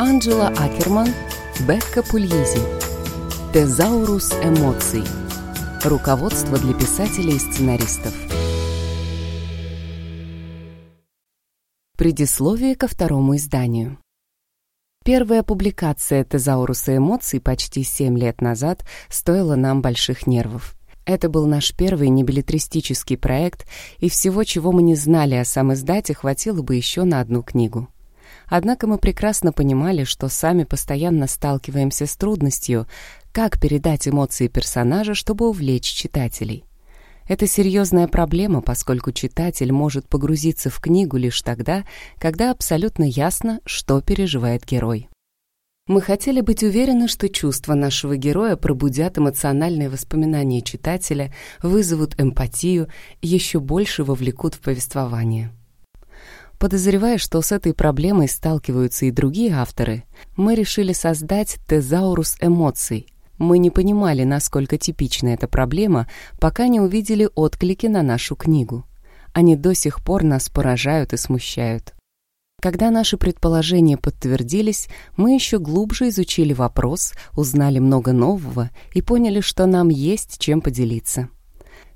Анджела Акерман, Бекка Пульизи. Тезаурус эмоций. Руководство для писателей и сценаристов. Предисловие ко второму изданию. Первая публикация «Тезауруса эмоций» почти семь лет назад стоила нам больших нервов. Это был наш первый небилетристический проект, и всего, чего мы не знали о сам издате, хватило бы еще на одну книгу. Однако мы прекрасно понимали, что сами постоянно сталкиваемся с трудностью, как передать эмоции персонажа, чтобы увлечь читателей. Это серьезная проблема, поскольку читатель может погрузиться в книгу лишь тогда, когда абсолютно ясно, что переживает герой. Мы хотели быть уверены, что чувства нашего героя пробудят эмоциональные воспоминания читателя, вызовут эмпатию еще больше вовлекут в повествование. Подозревая, что с этой проблемой сталкиваются и другие авторы, мы решили создать тезаурус эмоций. Мы не понимали, насколько типична эта проблема, пока не увидели отклики на нашу книгу. Они до сих пор нас поражают и смущают. Когда наши предположения подтвердились, мы еще глубже изучили вопрос, узнали много нового и поняли, что нам есть чем поделиться.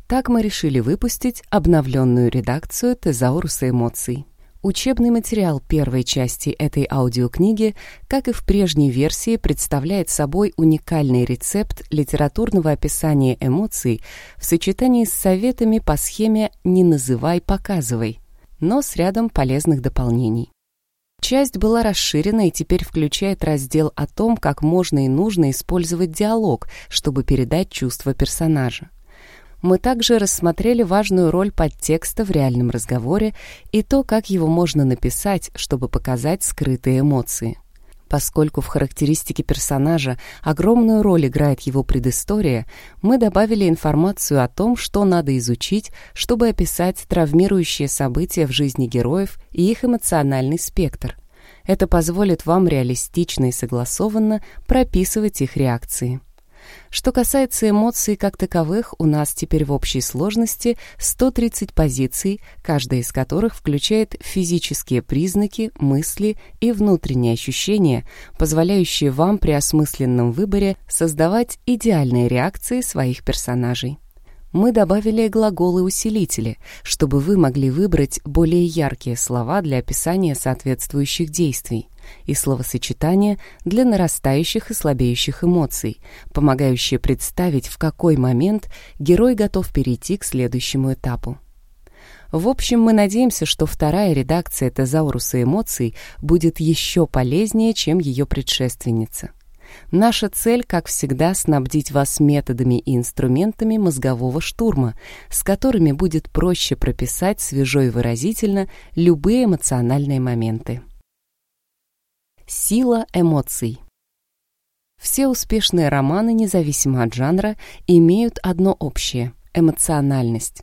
Так мы решили выпустить обновленную редакцию «Тезауруса эмоций». Учебный материал первой части этой аудиокниги, как и в прежней версии, представляет собой уникальный рецепт литературного описания эмоций в сочетании с советами по схеме «не называй, показывай», но с рядом полезных дополнений. Часть была расширена и теперь включает раздел о том, как можно и нужно использовать диалог, чтобы передать чувства персонажа. Мы также рассмотрели важную роль подтекста в реальном разговоре и то, как его можно написать, чтобы показать скрытые эмоции. Поскольку в характеристике персонажа огромную роль играет его предыстория, мы добавили информацию о том, что надо изучить, чтобы описать травмирующие события в жизни героев и их эмоциональный спектр. Это позволит вам реалистично и согласованно прописывать их реакции. Что касается эмоций как таковых, у нас теперь в общей сложности 130 позиций, каждая из которых включает физические признаки, мысли и внутренние ощущения, позволяющие вам при осмысленном выборе создавать идеальные реакции своих персонажей. Мы добавили глаголы-усилители, чтобы вы могли выбрать более яркие слова для описания соответствующих действий и словосочетания для нарастающих и слабеющих эмоций, помогающие представить, в какой момент герой готов перейти к следующему этапу. В общем, мы надеемся, что вторая редакция «Тезауруса эмоций» будет еще полезнее, чем ее предшественница. Наша цель, как всегда, снабдить вас методами и инструментами мозгового штурма, с которыми будет проще прописать свежо и выразительно любые эмоциональные моменты. Сила эмоций. Все успешные романы, независимо от жанра, имеют одно общее – эмоциональность.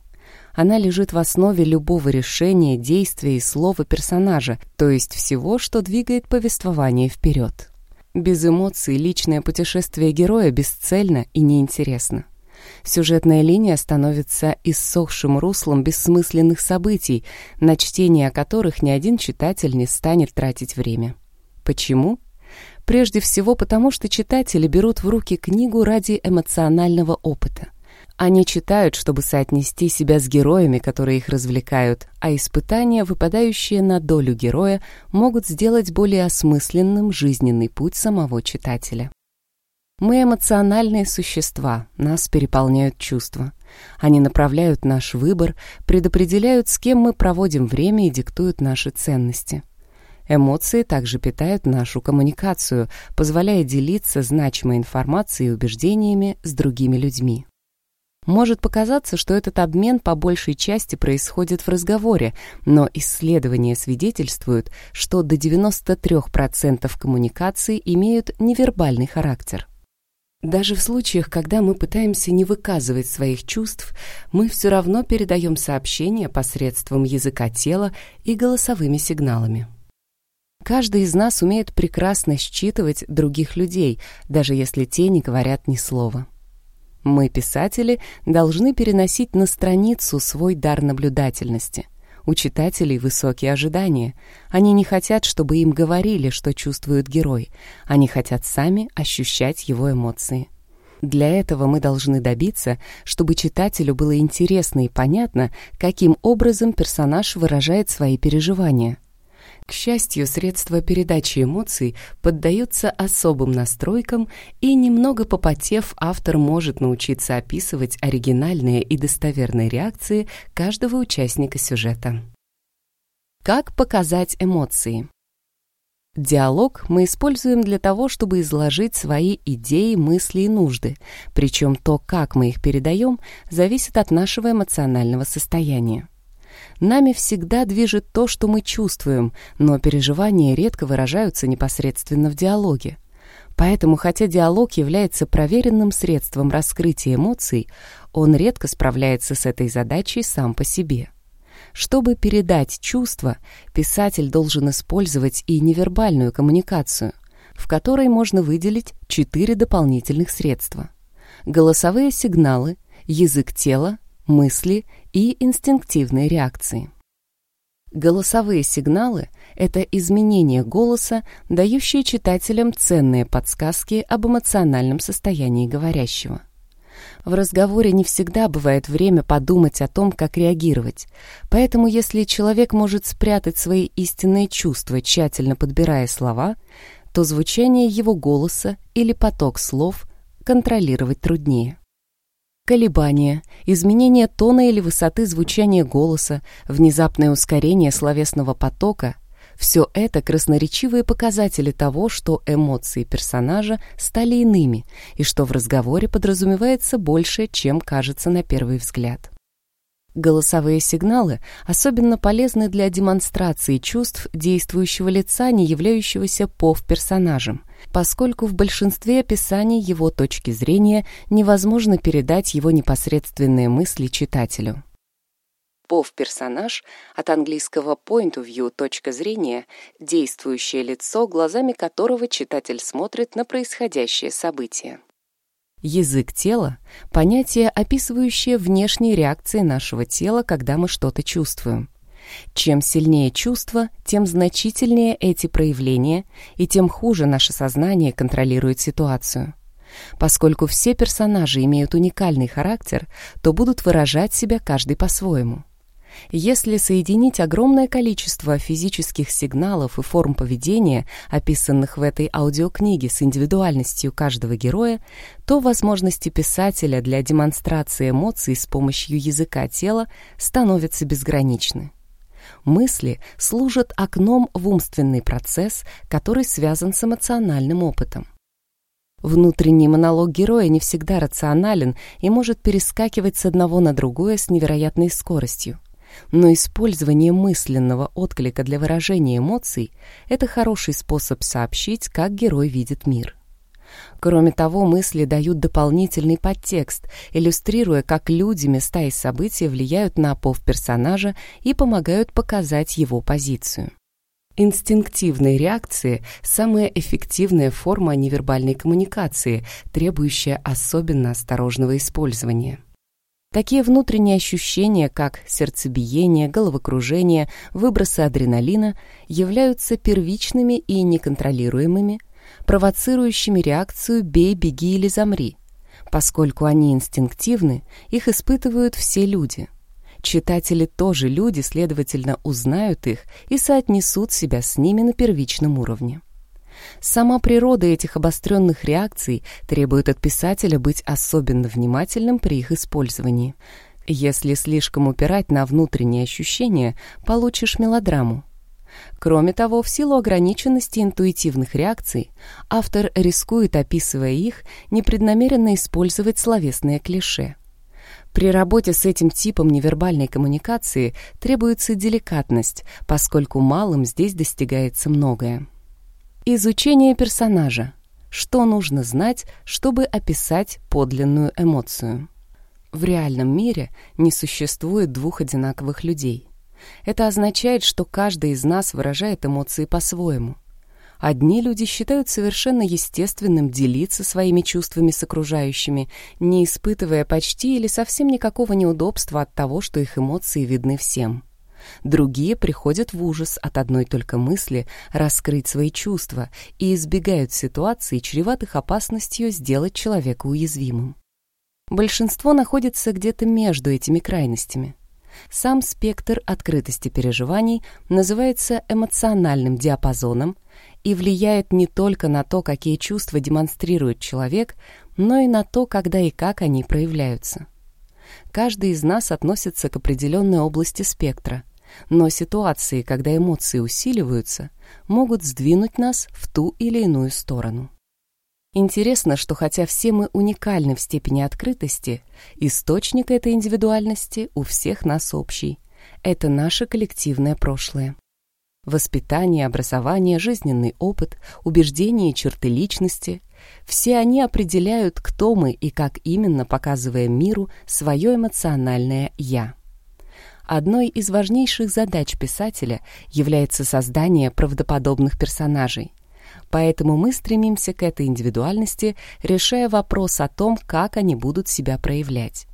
Она лежит в основе любого решения, действия и слова персонажа, то есть всего, что двигает повествование вперед. Без эмоций личное путешествие героя бесцельно и неинтересно. Сюжетная линия становится иссохшим руслом бессмысленных событий, на чтение которых ни один читатель не станет тратить время. Почему? Прежде всего потому, что читатели берут в руки книгу ради эмоционального опыта – они читают, чтобы соотнести себя с героями, которые их развлекают, а испытания, выпадающие на долю героя, могут сделать более осмысленным жизненный путь самого читателя. Мы эмоциональные существа, нас переполняют чувства. Они направляют наш выбор, предопределяют, с кем мы проводим время и диктуют наши ценности. Эмоции также питают нашу коммуникацию, позволяя делиться значимой информацией и убеждениями с другими людьми. Может показаться, что этот обмен по большей части происходит в разговоре, но исследования свидетельствуют, что до 93% коммуникаций имеют невербальный характер. Даже в случаях, когда мы пытаемся не выказывать своих чувств, мы все равно передаем сообщения посредством языка тела и голосовыми сигналами. Каждый из нас умеет прекрасно считывать других людей, даже если те не говорят ни слова. Мы, писатели, должны переносить на страницу свой дар наблюдательности. У читателей высокие ожидания. Они не хотят, чтобы им говорили, что чувствует герой. Они хотят сами ощущать его эмоции. Для этого мы должны добиться, чтобы читателю было интересно и понятно, каким образом персонаж выражает свои переживания. К счастью, средства передачи эмоций поддаются особым настройкам, и немного попотев, автор может научиться описывать оригинальные и достоверные реакции каждого участника сюжета. Как показать эмоции? Диалог мы используем для того, чтобы изложить свои идеи, мысли и нужды, причем то, как мы их передаем, зависит от нашего эмоционального состояния. Нами всегда движет то, что мы чувствуем, но переживания редко выражаются непосредственно в диалоге. Поэтому, хотя диалог является проверенным средством раскрытия эмоций, он редко справляется с этой задачей сам по себе. Чтобы передать чувства, писатель должен использовать и невербальную коммуникацию, в которой можно выделить четыре дополнительных средства. Голосовые сигналы, язык тела, мысли и инстинктивные реакции. Голосовые сигналы — это изменения голоса, дающие читателям ценные подсказки об эмоциональном состоянии говорящего. В разговоре не всегда бывает время подумать о том, как реагировать. Поэтому если человек может спрятать свои истинные чувства, тщательно подбирая слова, то звучание его голоса или поток слов контролировать труднее. Колебания, изменение тона или высоты звучания голоса, внезапное ускорение словесного потока все это красноречивые показатели того, что эмоции персонажа стали иными и что в разговоре подразумевается больше, чем кажется на первый взгляд. Голосовые сигналы особенно полезны для демонстрации чувств действующего лица, не являющегося пов-персонажем, поскольку в большинстве описаний его точки зрения невозможно передать его непосредственные мысли читателю. Пов-персонаж, от английского point of view – точка зрения, действующее лицо, глазами которого читатель смотрит на происходящее событие. Язык тела – понятие, описывающее внешние реакции нашего тела, когда мы что-то чувствуем. Чем сильнее чувство, тем значительнее эти проявления, и тем хуже наше сознание контролирует ситуацию. Поскольку все персонажи имеют уникальный характер, то будут выражать себя каждый по-своему. Если соединить огромное количество физических сигналов и форм поведения, описанных в этой аудиокниге с индивидуальностью каждого героя, то возможности писателя для демонстрации эмоций с помощью языка тела становятся безграничны. Мысли служат окном в умственный процесс, который связан с эмоциональным опытом. Внутренний монолог героя не всегда рационален и может перескакивать с одного на другое с невероятной скоростью но использование мысленного отклика для выражения эмоций — это хороший способ сообщить, как герой видит мир. Кроме того, мысли дают дополнительный подтекст, иллюстрируя, как люди, места и события влияют на пов персонажа и помогают показать его позицию. Инстинктивные реакции – самая эффективная форма невербальной коммуникации, требующая особенно осторожного использования. Такие внутренние ощущения, как сердцебиение, головокружение, выбросы адреналина, являются первичными и неконтролируемыми, провоцирующими реакцию «бей, беги или замри». Поскольку они инстинктивны, их испытывают все люди. Читатели тоже люди, следовательно, узнают их и соотнесут себя с ними на первичном уровне. Сама природа этих обостренных реакций требует от писателя быть особенно внимательным при их использовании. Если слишком упирать на внутренние ощущения, получишь мелодраму. Кроме того, в силу ограниченности интуитивных реакций, автор рискует, описывая их, непреднамеренно использовать словесные клише. При работе с этим типом невербальной коммуникации требуется деликатность, поскольку малым здесь достигается многое. Изучение персонажа. Что нужно знать, чтобы описать подлинную эмоцию? В реальном мире не существует двух одинаковых людей. Это означает, что каждый из нас выражает эмоции по-своему. Одни люди считают совершенно естественным делиться своими чувствами с окружающими, не испытывая почти или совсем никакого неудобства от того, что их эмоции видны всем. Другие приходят в ужас от одной только мысли раскрыть свои чувства и избегают ситуаций, чреватых опасностью сделать человека уязвимым. Большинство находится где-то между этими крайностями. Сам спектр открытости переживаний называется эмоциональным диапазоном и влияет не только на то, какие чувства демонстрирует человек, но и на то, когда и как они проявляются. Каждый из нас относится к определенной области спектра, но ситуации, когда эмоции усиливаются, могут сдвинуть нас в ту или иную сторону. Интересно, что хотя все мы уникальны в степени открытости, источник этой индивидуальности у всех нас общий. Это наше коллективное прошлое. Воспитание, образование, жизненный опыт, убеждения и черты личности – все они определяют, кто мы и как именно показывая миру свое эмоциональное «я». Одной из важнейших задач писателя является создание правдоподобных персонажей. Поэтому мы стремимся к этой индивидуальности, решая вопрос о том, как они будут себя проявлять.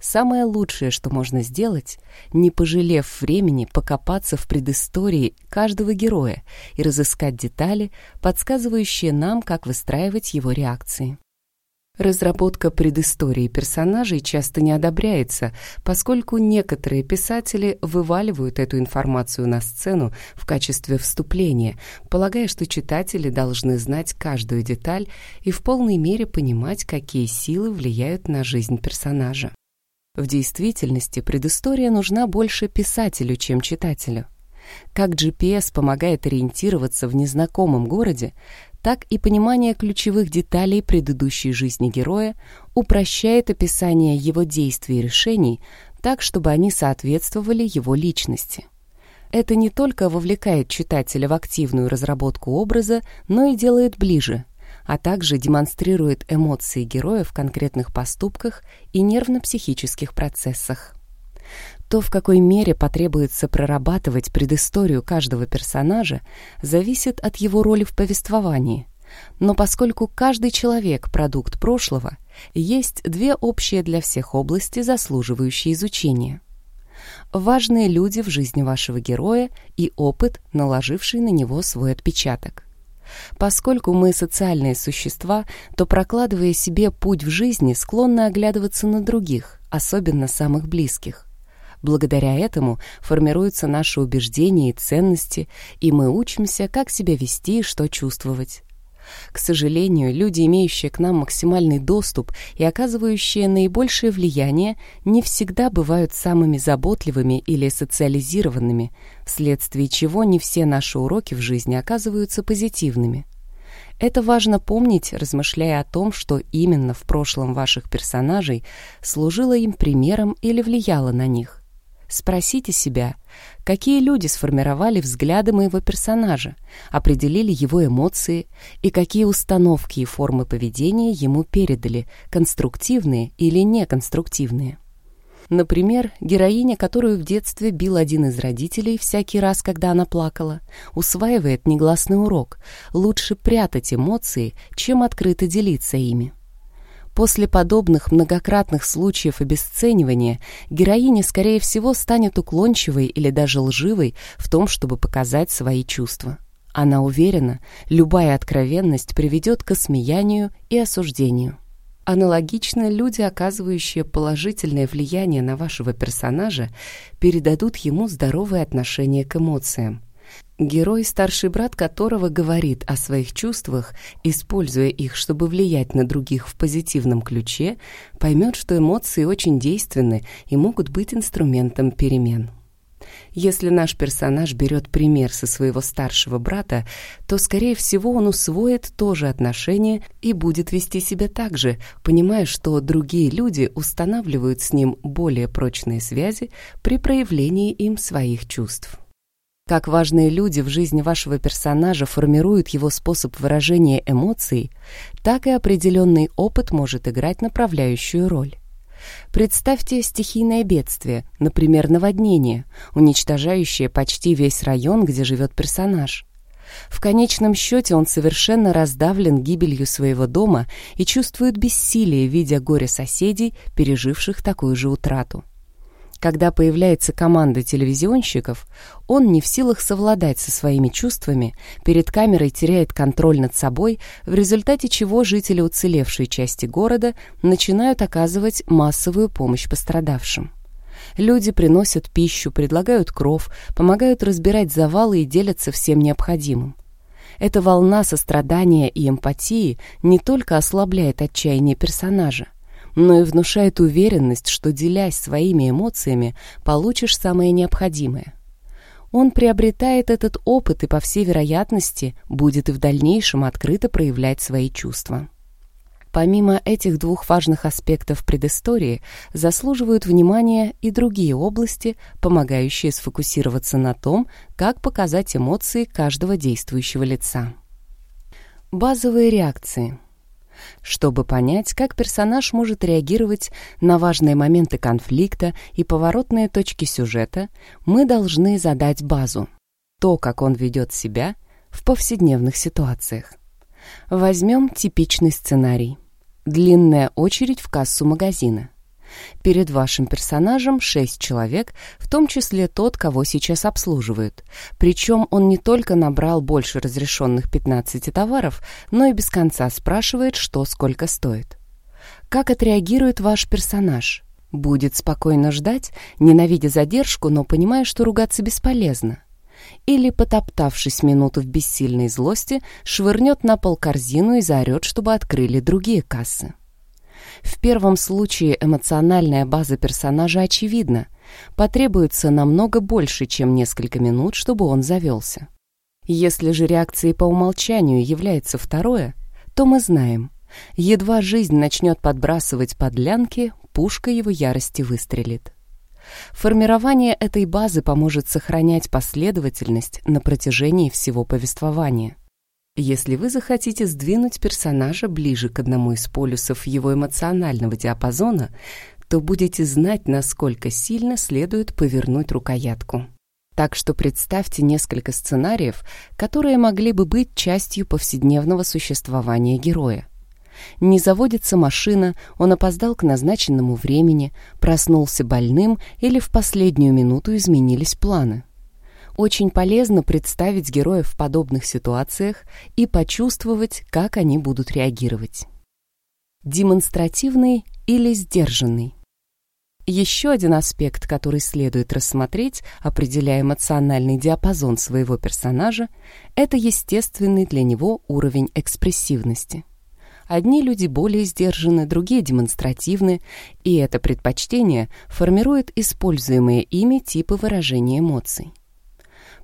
Самое лучшее, что можно сделать, не пожалев времени покопаться в предыстории каждого героя и разыскать детали, подсказывающие нам, как выстраивать его реакции. Разработка предыстории персонажей часто не одобряется, поскольку некоторые писатели вываливают эту информацию на сцену в качестве вступления, полагая, что читатели должны знать каждую деталь и в полной мере понимать, какие силы влияют на жизнь персонажа. В действительности предыстория нужна больше писателю, чем читателю. Как GPS помогает ориентироваться в незнакомом городе, так и понимание ключевых деталей предыдущей жизни героя упрощает описание его действий и решений так, чтобы они соответствовали его личности. Это не только вовлекает читателя в активную разработку образа, но и делает ближе, а также демонстрирует эмоции героя в конкретных поступках и нервно-психических процессах. То, в какой мере потребуется прорабатывать предысторию каждого персонажа, зависит от его роли в повествовании. Но поскольку каждый человек – продукт прошлого, есть две общие для всех области, заслуживающие изучения. Важные люди в жизни вашего героя и опыт, наложивший на него свой отпечаток. Поскольку мы социальные существа, то, прокладывая себе путь в жизни, склонны оглядываться на других, особенно самых близких. Благодаря этому формируются наши убеждения и ценности, и мы учимся, как себя вести и что чувствовать. К сожалению, люди, имеющие к нам максимальный доступ и оказывающие наибольшее влияние, не всегда бывают самыми заботливыми или социализированными, вследствие чего не все наши уроки в жизни оказываются позитивными. Это важно помнить, размышляя о том, что именно в прошлом ваших персонажей служило им примером или влияло на них. Спросите себя, какие люди сформировали взгляды моего персонажа, определили его эмоции и какие установки и формы поведения ему передали, конструктивные или неконструктивные. Например, героиня, которую в детстве бил один из родителей всякий раз, когда она плакала, усваивает негласный урок «лучше прятать эмоции, чем открыто делиться ими». После подобных многократных случаев обесценивания героиня, скорее всего, станет уклончивой или даже лживой в том, чтобы показать свои чувства. Она уверена, любая откровенность приведет к осмеянию и осуждению. Аналогично люди, оказывающие положительное влияние на вашего персонажа, передадут ему здоровое отношение к эмоциям. Герой, старший брат которого говорит о своих чувствах, используя их, чтобы влиять на других в позитивном ключе, поймет, что эмоции очень действенны и могут быть инструментом перемен. Если наш персонаж берет пример со своего старшего брата, то, скорее всего, он усвоит то же отношение и будет вести себя так же, понимая, что другие люди устанавливают с ним более прочные связи при проявлении им своих чувств. Как важные люди в жизни вашего персонажа формируют его способ выражения эмоций, так и определенный опыт может играть направляющую роль. Представьте стихийное бедствие, например, наводнение, уничтожающее почти весь район, где живет персонаж. В конечном счете он совершенно раздавлен гибелью своего дома и чувствует бессилие, видя горе соседей, переживших такую же утрату. Когда появляется команда телевизионщиков, он не в силах совладать со своими чувствами, перед камерой теряет контроль над собой, в результате чего жители уцелевшей части города начинают оказывать массовую помощь пострадавшим. Люди приносят пищу, предлагают кров, помогают разбирать завалы и делятся всем необходимым. Эта волна сострадания и эмпатии не только ослабляет отчаяние персонажа, но и внушает уверенность, что, делясь своими эмоциями, получишь самое необходимое. Он приобретает этот опыт и, по всей вероятности, будет и в дальнейшем открыто проявлять свои чувства. Помимо этих двух важных аспектов предыстории, заслуживают внимания и другие области, помогающие сфокусироваться на том, как показать эмоции каждого действующего лица. Базовые реакции – чтобы понять, как персонаж может реагировать на важные моменты конфликта и поворотные точки сюжета, мы должны задать базу. То, как он ведет себя в повседневных ситуациях. Возьмем типичный сценарий. Длинная очередь в кассу магазина. Перед вашим персонажем шесть человек, в том числе тот, кого сейчас обслуживают. Причем он не только набрал больше разрешенных 15 товаров, но и без конца спрашивает, что сколько стоит. Как отреагирует ваш персонаж? Будет спокойно ждать, ненавидя задержку, но понимая, что ругаться бесполезно. Или, потоптавшись минуту в бессильной злости, швырнет на пол корзину и заорет, чтобы открыли другие кассы. В первом случае эмоциональная база персонажа очевидна. Потребуется намного больше, чем несколько минут, чтобы он завелся. Если же реакцией по умолчанию является второе, то мы знаем, едва жизнь начнет подбрасывать подлянки, пушка его ярости выстрелит. Формирование этой базы поможет сохранять последовательность на протяжении всего повествования. Если вы захотите сдвинуть персонажа ближе к одному из полюсов его эмоционального диапазона, то будете знать, насколько сильно следует повернуть рукоятку. Так что представьте несколько сценариев, которые могли бы быть частью повседневного существования героя. Не заводится машина, он опоздал к назначенному времени, проснулся больным или в последнюю минуту изменились планы. Очень полезно представить героев в подобных ситуациях и почувствовать, как они будут реагировать. Демонстративный или сдержанный. Еще один аспект, который следует рассмотреть, определяя эмоциональный диапазон своего персонажа, это естественный для него уровень экспрессивности. Одни люди более сдержаны, другие демонстративны, и это предпочтение формирует используемые ими типы выражения эмоций.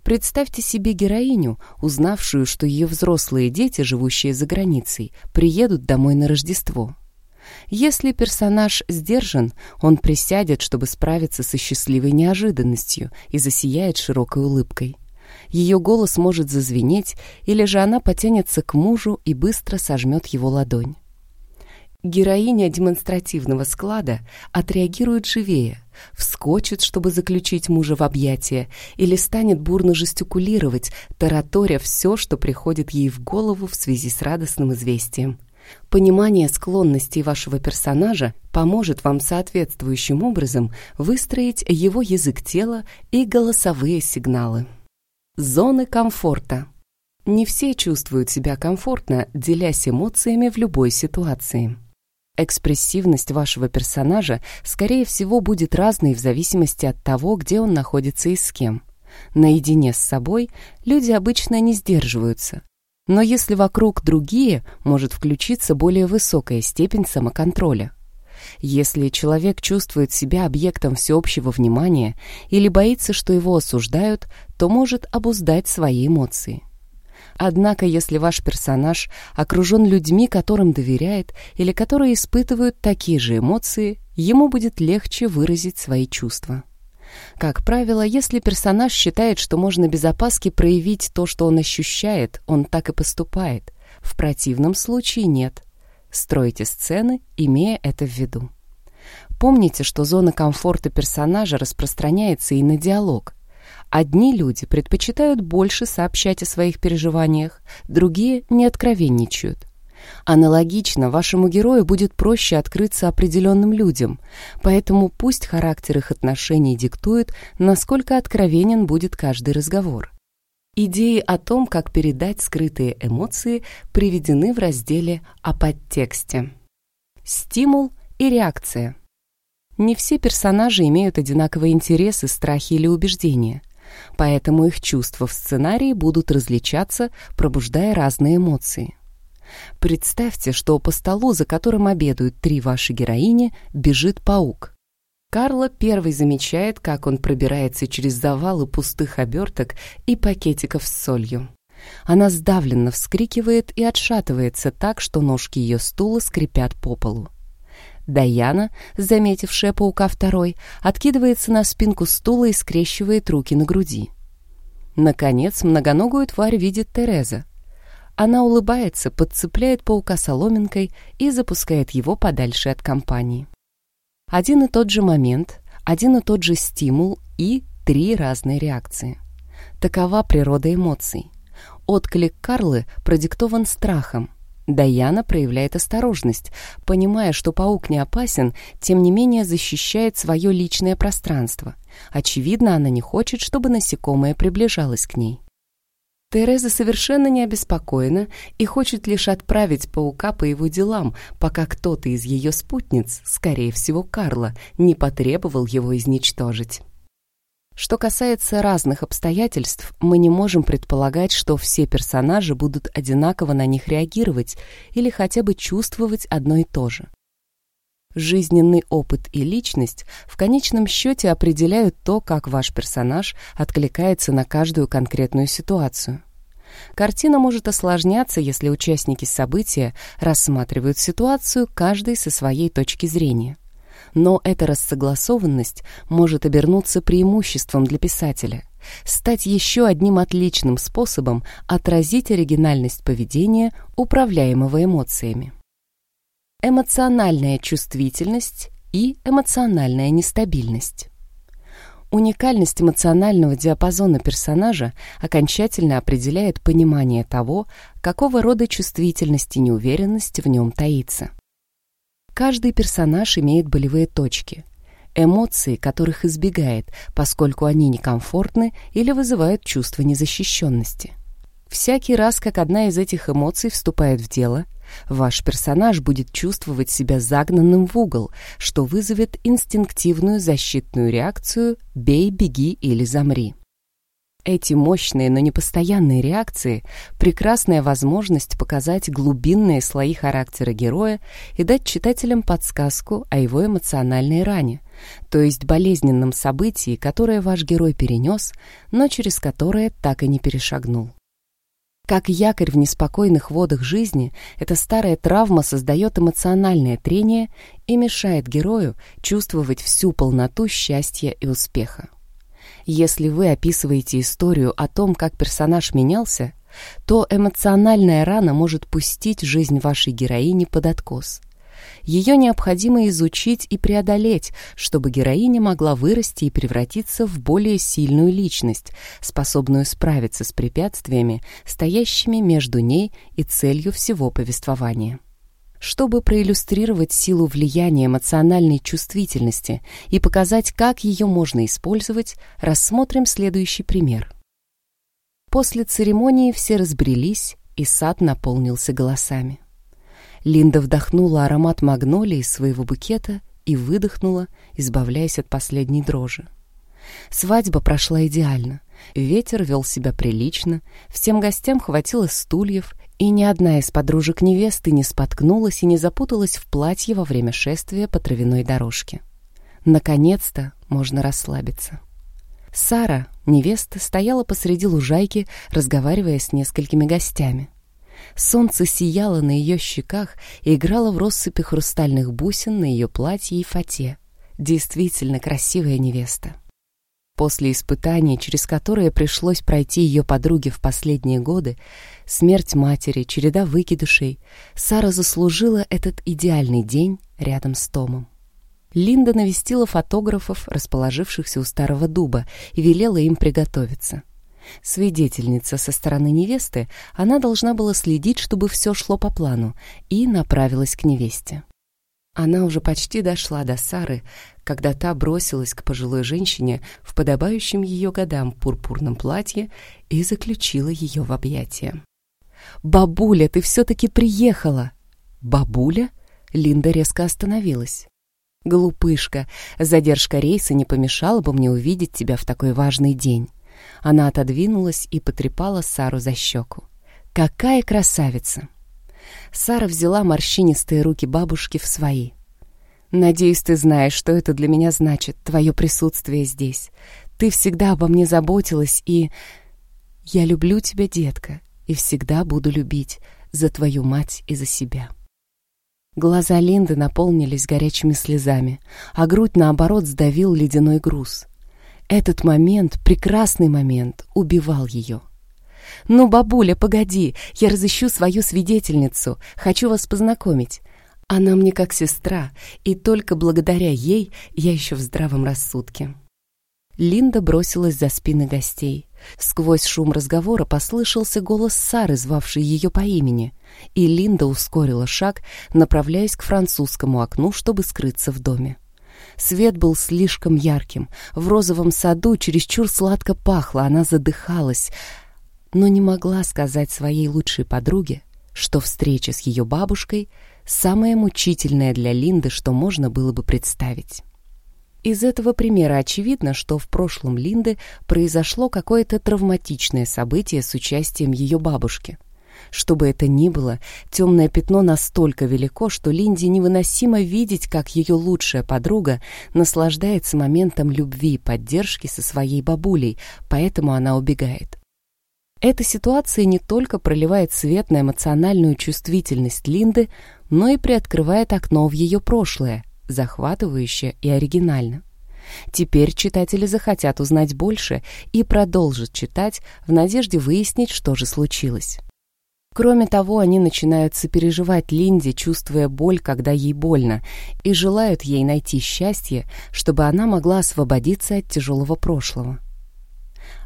Представьте себе героиню, узнавшую, что ее взрослые дети, живущие за границей, приедут домой на Рождество. Если персонаж сдержан, он присядет, чтобы справиться со счастливой неожиданностью и засияет широкой улыбкой. Ее голос может зазвенеть, или же она потянется к мужу и быстро сожмет его ладонь. Героиня демонстративного склада отреагирует живее, вскочит, чтобы заключить мужа в объятия, или станет бурно жестикулировать, тараторя все, что приходит ей в голову в связи с радостным известием. Понимание склонностей вашего персонажа поможет вам соответствующим образом выстроить его язык тела и голосовые сигналы. Зоны комфорта. Не все чувствуют себя комфортно, делясь эмоциями в любой ситуации. Экспрессивность вашего персонажа, скорее всего, будет разной в зависимости от того, где он находится и с кем. Наедине с собой люди обычно не сдерживаются. Но если вокруг другие, может включиться более высокая степень самоконтроля. Если человек чувствует себя объектом всеобщего внимания или боится, что его осуждают, то может обуздать свои эмоции. Однако, если ваш персонаж окружен людьми, которым доверяет или которые испытывают такие же эмоции, ему будет легче выразить свои чувства. Как правило, если персонаж считает, что можно без опаски проявить то, что он ощущает, он так и поступает. В противном случае нет. Стройте сцены, имея это в виду. Помните, что зона комфорта персонажа распространяется и на диалог. Одни люди предпочитают больше сообщать о своих переживаниях, другие не откровенничают. Аналогично, вашему герою будет проще открыться определенным людям, поэтому пусть характер их отношений диктует, насколько откровенен будет каждый разговор. Идеи о том, как передать скрытые эмоции, приведены в разделе о подтексте. Стимул и реакция. Не все персонажи имеют одинаковые интересы, страхи или убеждения, поэтому их чувства в сценарии будут различаться, пробуждая разные эмоции. Представьте, что по столу, за которым обедают три ваши героини, бежит паук. Карла первый замечает, как он пробирается через завалы пустых оберток и пакетиков с солью. Она сдавленно вскрикивает и отшатывается так, что ножки ее стула скрипят по полу. Даяна, заметившая паука второй, откидывается на спинку стула и скрещивает руки на груди. Наконец, многоногую тварь видит Тереза. Она улыбается, подцепляет паука соломинкой и запускает его подальше от компании. Один и тот же момент, один и тот же стимул и три разные реакции. Такова природа эмоций. Отклик Карлы продиктован страхом. Даяна проявляет осторожность, понимая, что паук не опасен, тем не менее защищает свое личное пространство. Очевидно, она не хочет, чтобы насекомое приближалось к ней. Тереза совершенно не обеспокоена и хочет лишь отправить паука по его делам, пока кто-то из ее спутниц, скорее всего Карла, не потребовал его изничтожить. Что касается разных обстоятельств, мы не можем предполагать, что все персонажи будут одинаково на них реагировать или хотя бы чувствовать одно и то же. Жизненный опыт и личность в конечном счете определяют то, как ваш персонаж откликается на каждую конкретную ситуацию. Картина может осложняться, если участники события рассматривают ситуацию каждый со своей точки зрения. Но эта рассогласованность может обернуться преимуществом для писателя, стать еще одним отличным способом отразить оригинальность поведения, управляемого эмоциями эмоциональная чувствительность и эмоциональная нестабильность. Уникальность эмоционального диапазона персонажа окончательно определяет понимание того, какого рода чувствительность и неуверенность в нем таится. Каждый персонаж имеет болевые точки, эмоции, которых избегает, поскольку они некомфортны или вызывают чувство незащищенности. Всякий раз, как одна из этих эмоций вступает в дело – Ваш персонаж будет чувствовать себя загнанным в угол, что вызовет инстинктивную защитную реакцию «бей, беги или замри». Эти мощные, но непостоянные реакции – прекрасная возможность показать глубинные слои характера героя и дать читателям подсказку о его эмоциональной ране, то есть болезненном событии, которое ваш герой перенес, но через которое так и не перешагнул. Как якорь в неспокойных водах жизни, эта старая травма создает эмоциональное трение и мешает герою чувствовать всю полноту счастья и успеха. Если вы описываете историю о том, как персонаж менялся, то эмоциональная рана может пустить жизнь вашей героини под откос. Ее необходимо изучить и преодолеть, чтобы героиня могла вырасти и превратиться в более сильную личность, способную справиться с препятствиями, стоящими между ней и целью всего повествования. Чтобы проиллюстрировать силу влияния эмоциональной чувствительности и показать, как ее можно использовать, рассмотрим следующий пример. После церемонии все разбрелись, и сад наполнился голосами. Линда вдохнула аромат магнолии из своего букета и выдохнула, избавляясь от последней дрожи. Свадьба прошла идеально. Ветер вел себя прилично, всем гостям хватило стульев, и ни одна из подружек невесты не споткнулась и не запуталась в платье во время шествия по травяной дорожке. Наконец-то можно расслабиться. Сара, невеста, стояла посреди лужайки, разговаривая с несколькими гостями. Солнце сияло на ее щеках и играло в россыпи хрустальных бусин на ее платье и фате. Действительно красивая невеста. После испытаний, через которые пришлось пройти ее подруге в последние годы, смерть матери, череда выкидышей, Сара заслужила этот идеальный день рядом с Томом. Линда навестила фотографов, расположившихся у старого дуба, и велела им приготовиться. Свидетельница со стороны невесты, она должна была следить, чтобы все шло по плану, и направилась к невесте. Она уже почти дошла до Сары, когда та бросилась к пожилой женщине в подобающем ее годам пурпурном платье и заключила ее в объятия. «Бабуля, ты все-таки приехала!» «Бабуля?» Линда резко остановилась. «Глупышка, задержка рейса не помешала бы мне увидеть тебя в такой важный день». Она отодвинулась и потрепала Сару за щеку. «Какая красавица!» Сара взяла морщинистые руки бабушки в свои. «Надеюсь, ты знаешь, что это для меня значит, твое присутствие здесь. Ты всегда обо мне заботилась, и... Я люблю тебя, детка, и всегда буду любить за твою мать и за себя». Глаза Линды наполнились горячими слезами, а грудь, наоборот, сдавил ледяной груз. Этот момент, прекрасный момент, убивал ее. «Ну, бабуля, погоди, я разыщу свою свидетельницу, хочу вас познакомить. Она мне как сестра, и только благодаря ей я еще в здравом рассудке». Линда бросилась за спины гостей. Сквозь шум разговора послышался голос Сары, звавшей ее по имени, и Линда ускорила шаг, направляясь к французскому окну, чтобы скрыться в доме. Свет был слишком ярким, в розовом саду чересчур сладко пахло, она задыхалась — но не могла сказать своей лучшей подруге, что встреча с ее бабушкой — самая мучительная для Линды, что можно было бы представить. Из этого примера очевидно, что в прошлом Линды произошло какое-то травматичное событие с участием ее бабушки. Что бы это ни было, темное пятно настолько велико, что Линде невыносимо видеть, как ее лучшая подруга наслаждается моментом любви и поддержки со своей бабулей, поэтому она убегает. Эта ситуация не только проливает свет на эмоциональную чувствительность Линды, но и приоткрывает окно в ее прошлое, захватывающе и оригинально. Теперь читатели захотят узнать больше и продолжат читать в надежде выяснить, что же случилось. Кроме того, они начинают сопереживать Линде, чувствуя боль, когда ей больно, и желают ей найти счастье, чтобы она могла освободиться от тяжелого прошлого.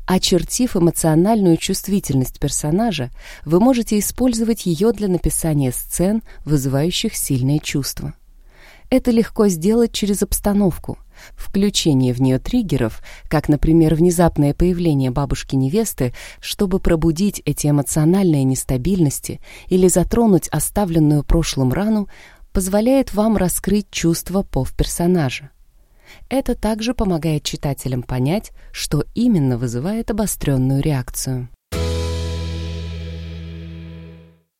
Очертив эмоциональную чувствительность персонажа, вы можете использовать ее для написания сцен, вызывающих сильные чувства. Это легко сделать через обстановку. Включение в нее триггеров, как, например, внезапное появление бабушки-невесты, чтобы пробудить эти эмоциональные нестабильности или затронуть оставленную прошлым рану, позволяет вам раскрыть чувства пов-персонажа. Это также помогает читателям понять, что именно вызывает обостренную реакцию.